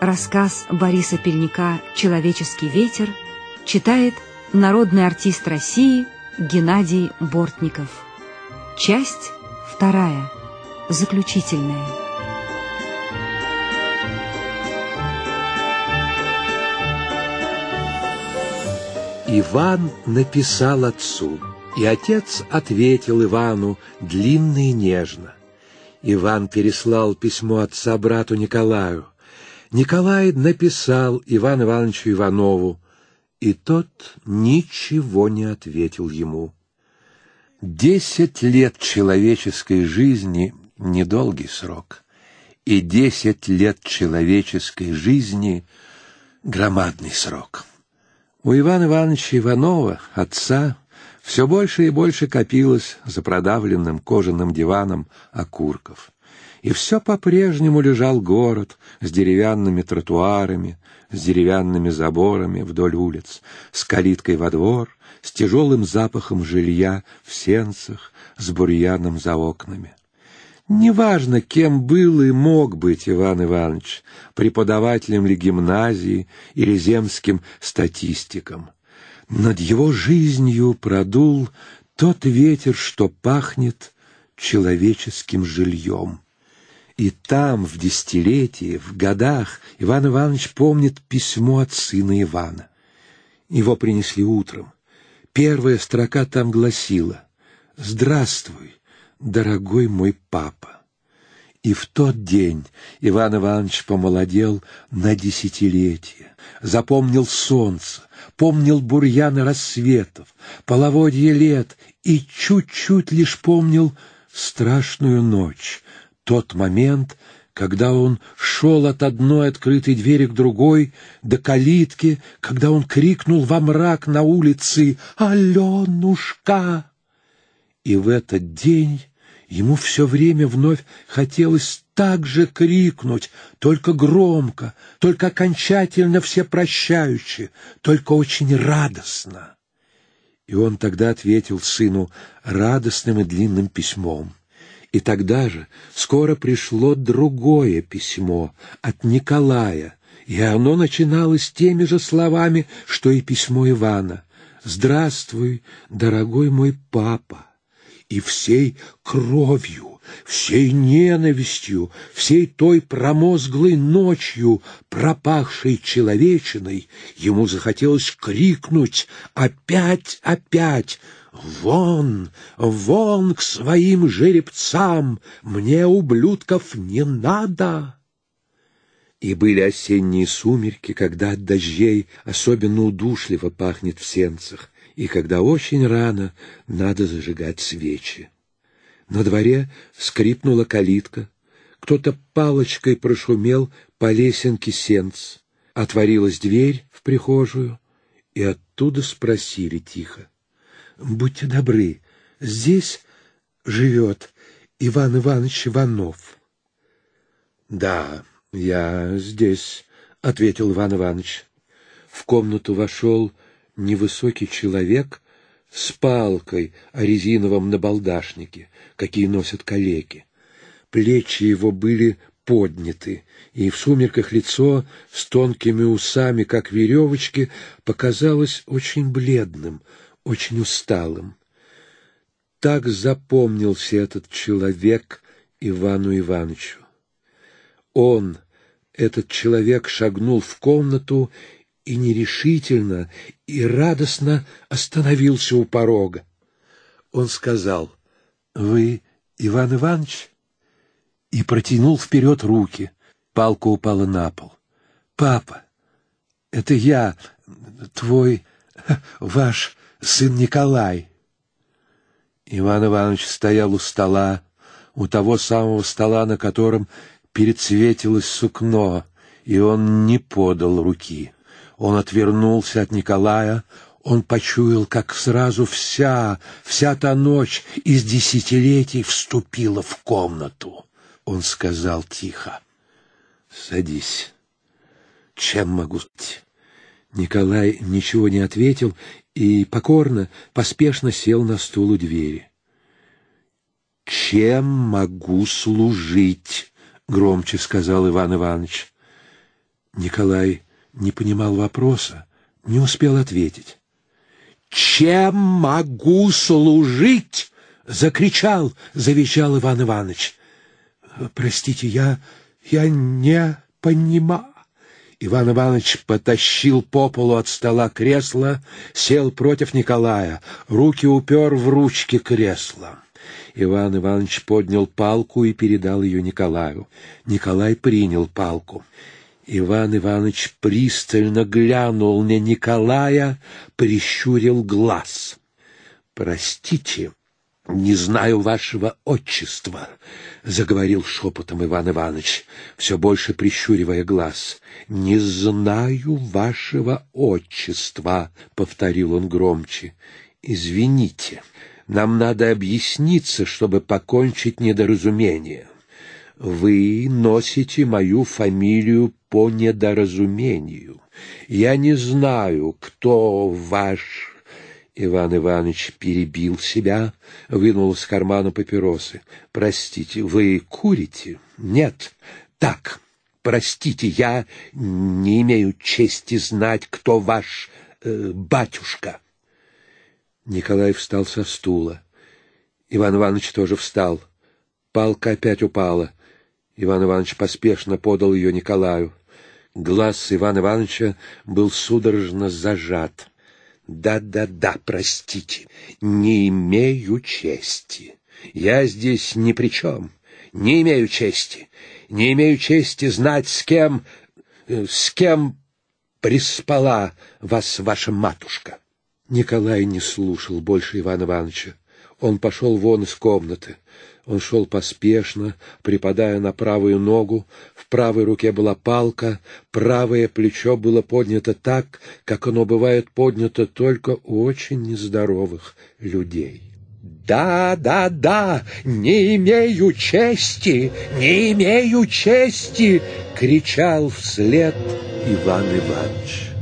Рассказ Бориса Пельника «Человеческий ветер» читает народный артист России Геннадий Бортников. Часть вторая. Заключительная. Иван написал отцу, и отец ответил Ивану длинно и нежно. Иван переслал письмо отца брату Николаю. Николай написал Ивану Ивановичу Иванову, и тот ничего не ответил ему. Десять лет человеческой жизни — недолгий срок, и десять лет человеческой жизни — громадный срок. У Ивана Ивановича Иванова, отца, все больше и больше копилось за продавленным кожаным диваном окурков. И все по-прежнему лежал город с деревянными тротуарами, с деревянными заборами вдоль улиц, с калиткой во двор, с тяжелым запахом жилья в сенцах, с бурьяном за окнами. Неважно, кем был и мог быть Иван Иванович, преподавателем ли гимназии или земским статистиком. Над его жизнью продул тот ветер, что пахнет человеческим жильем. И там, в десятилетии, в годах, Иван Иванович помнит письмо от сына Ивана. Его принесли утром. Первая строка там гласила «Здравствуй, дорогой мой папа». И в тот день Иван Иванович помолодел на десятилетие, запомнил солнце, помнил бурьяны рассветов, половодье лет и чуть-чуть лишь помнил страшную ночь, тот момент, когда он шел от одной открытой двери к другой, до калитки, когда он крикнул во мрак на улице «Аленушка!». И в этот день Ему все время вновь хотелось так же крикнуть, только громко, только окончательно всепрощающе, только очень радостно. И он тогда ответил сыну радостным и длинным письмом. И тогда же скоро пришло другое письмо от Николая, и оно начиналось теми же словами, что и письмо Ивана. «Здравствуй, дорогой мой папа!» и всей кровью, всей ненавистью, всей той промозглой ночью, пропахшей человечиной, ему захотелось крикнуть «Опять, опять!» «Вон, вон к своим жеребцам! Мне, ублюдков, не надо!» И были осенние сумерки, когда от дождей особенно удушливо пахнет в сенцах, и когда очень рано надо зажигать свечи. На дворе скрипнула калитка, кто-то палочкой прошумел по лесенке сенц. Отворилась дверь в прихожую, и оттуда спросили тихо. — Будьте добры, здесь живет Иван Иванович Иванов. — Да, я здесь, — ответил Иван Иванович. В комнату вошел невысокий человек с палкой о резиновом набалдашнике, какие носят калеки. Плечи его были подняты, и в сумерках лицо с тонкими усами, как веревочки, показалось очень бледным, очень усталым. Так запомнился этот человек Ивану Ивановичу. Он, этот человек, шагнул в комнату и нерешительно, и радостно остановился у порога. Он сказал, «Вы Иван Иванович?» и протянул вперед руки. Палка упала на пол. «Папа, это я, твой, ваш сын Николай». Иван Иванович стоял у стола, у того самого стола, на котором перецветилось сукно, и он не подал руки. Он отвернулся от Николая, он почуял, как сразу вся, вся та ночь из десятилетий вступила в комнату. Он сказал тихо, «Садись. Чем могу быть?» Николай ничего не ответил и покорно, поспешно сел на стул у двери. «Чем могу служить?» — громче сказал Иван Иванович. Николай не понимал вопроса, не успел ответить. «Чем могу служить?» — закричал, завещал Иван Иванович. «Простите, я... я не понимаю». Иван Иванович потащил по полу от стола кресло, сел против Николая, руки упер в ручки кресла. Иван Иванович поднял палку и передал ее Николаю. Николай принял палку. Иван Иванович пристально глянул на Николая, прищурил глаз. «Простите, не знаю вашего отчества», — заговорил шепотом Иван Иванович, все больше прищуривая глаз. «Не знаю вашего отчества», — повторил он громче. «Извините, нам надо объясниться, чтобы покончить недоразумение. Вы носите мою фамилию по недоразумению. Я не знаю, кто ваш Иван Иванович перебил себя, вынул из кармана папиросы. «Простите, вы курите?» «Нет». «Так, простите, я не имею чести знать, кто ваш э, батюшка». Николай встал со стула. Иван Иванович тоже встал. Палка опять упала. Иван Иванович поспешно подал ее Николаю. Глаз Ивана Ивановича был судорожно зажат. Да-да-да, простите, не имею чести. Я здесь ни при чем. Не имею чести. Не имею чести знать, с кем... Э, с кем приспала вас ваша матушка. Николай не слушал больше Ивана Ивановича. Он пошел вон из комнаты. Он шел поспешно, припадая на правую ногу, в правой руке была палка, правое плечо было поднято так, как оно бывает поднято только у очень нездоровых людей. «Да, да, да, не имею чести, не имею чести!» — кричал вслед Иван Иванович.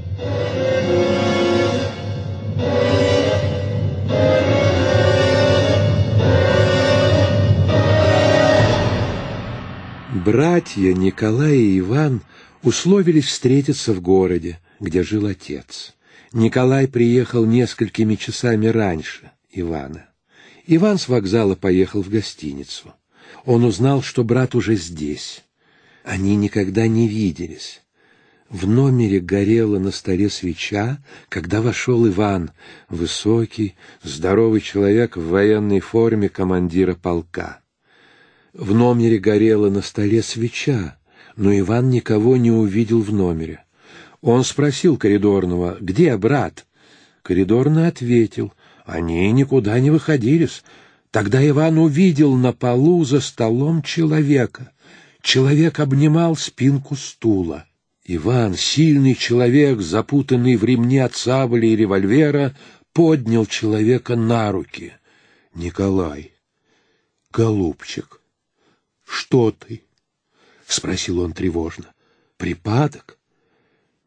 Братья Николай и Иван условились встретиться в городе, где жил отец. Николай приехал несколькими часами раньше Ивана. Иван с вокзала поехал в гостиницу. Он узнал, что брат уже здесь. Они никогда не виделись. В номере горела на столе свеча, когда вошел Иван, высокий, здоровый человек в военной форме командира полка. В номере горела на столе свеча, но Иван никого не увидел в номере. Он спросил коридорного, где брат? Коридорный ответил, они никуда не выходились. Тогда Иван увидел на полу за столом человека. Человек обнимал спинку стула. Иван, сильный человек, запутанный в ремне от сабли и револьвера, поднял человека на руки. Николай, голубчик, «Что ты?» — спросил он тревожно. «Припадок?»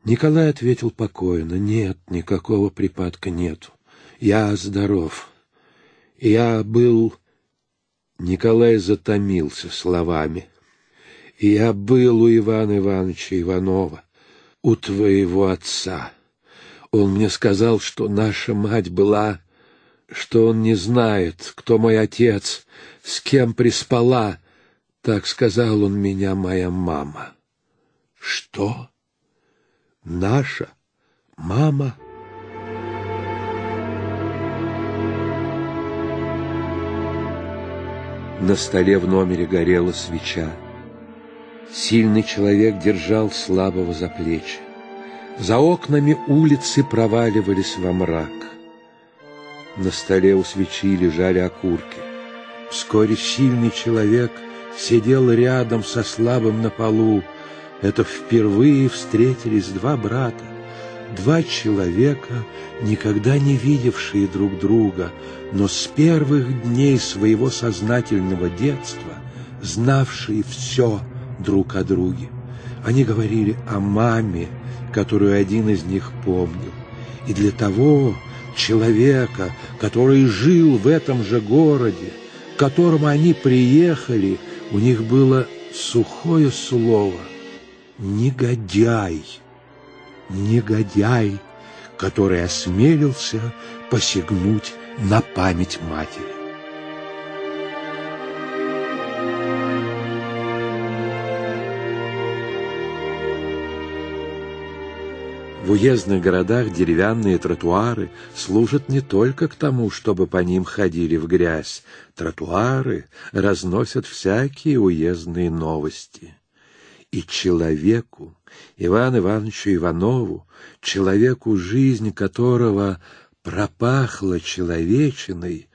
Николай ответил покойно. «Нет, никакого припадка нету. Я здоров. Я был...» Николай затомился словами. «Я был у Ивана Ивановича Иванова, у твоего отца. Он мне сказал, что наша мать была, что он не знает, кто мой отец, с кем приспала, так сказал он меня моя мама. Что? Наша мама? На столе в номере горела свеча. Сильный человек держал слабого за плечи. За окнами улицы проваливались во мрак. На столе у свечи лежали окурки. Вскоре сильный человек — сидел рядом со слабым на полу. Это впервые встретились два брата, два человека, никогда не видевшие друг друга, но с первых дней своего сознательного детства знавшие все друг о друге. Они говорили о маме, которую один из них помнил. И для того человека, который жил в этом же городе, к которому они приехали, у них было сухое слово негодяй, негодяй, который осмелился посягнуть на память матери. В уездных городах деревянные тротуары служат не только к тому, чтобы по ним ходили в грязь. Тротуары разносят всякие уездные новости. И человеку, Ивану Ивановичу Иванову, человеку, жизнь которого пропахла человечиной,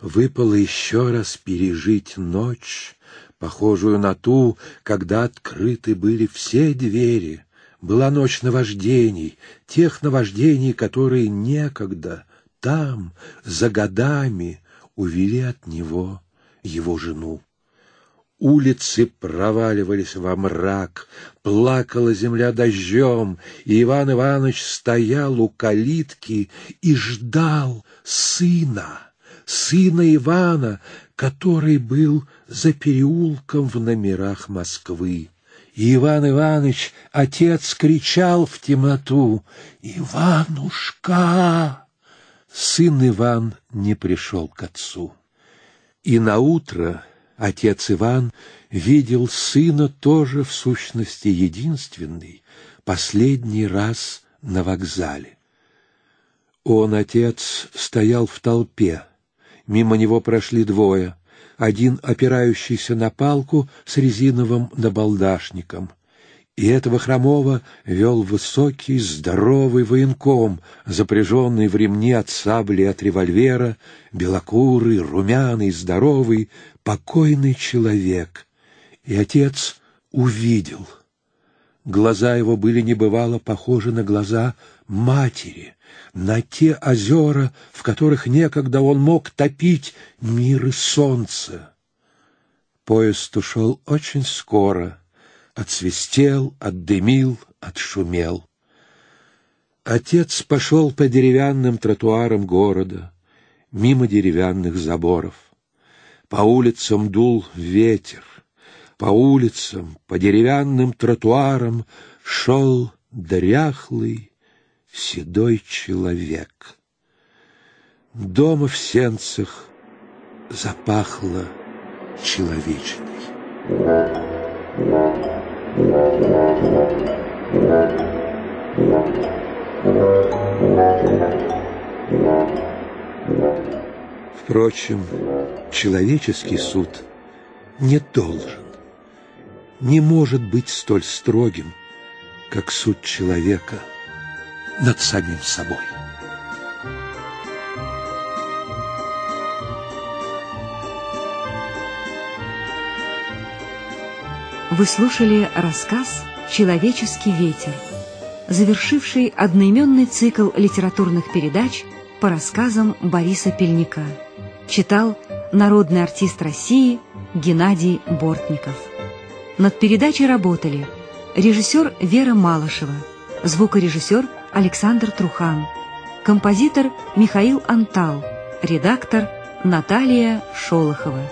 выпало еще раз пережить ночь, похожую на ту, когда открыты были все двери — была ночь наваждений, тех наваждений, которые некогда там, за годами, увели от него его жену. Улицы проваливались во мрак, плакала земля дождем, и Иван Иванович стоял у калитки и ждал сына, сына Ивана, который был за переулком в номерах Москвы. Иван Иванович, отец, кричал в темноту «Иванушка!» Сын Иван не пришел к отцу. И наутро отец Иван видел сына тоже в сущности единственный, последний раз на вокзале. Он, отец, стоял в толпе. Мимо него прошли двое один опирающийся на палку с резиновым набалдашником. И этого хромого вел высокий, здоровый военком, запряженный в ремни от сабли от револьвера, белокурый, румяный, здоровый, покойный человек. И отец увидел. Глаза его были небывало похожи на глаза матери, на те озера, в которых некогда он мог топить мир и солнце. Поезд ушел очень скоро, отсвистел, отдымил, отшумел. Отец пошел по деревянным тротуарам города, мимо деревянных заборов. По улицам дул ветер, по улицам, по деревянным тротуарам шел дряхлый, седой человек. Дома в сенцах запахло человечиной. Впрочем, человеческий суд не должен, не может быть столь строгим, как суд человека — над самим собой. Вы слушали рассказ «Человеческий ветер», завершивший одноименный цикл литературных передач по рассказам Бориса Пельника. Читал народный артист России Геннадий Бортников. Над передачей работали режиссер Вера Малышева, звукорежиссер Александр Трухан, композитор Михаил Антал, редактор Наталья Шолохова.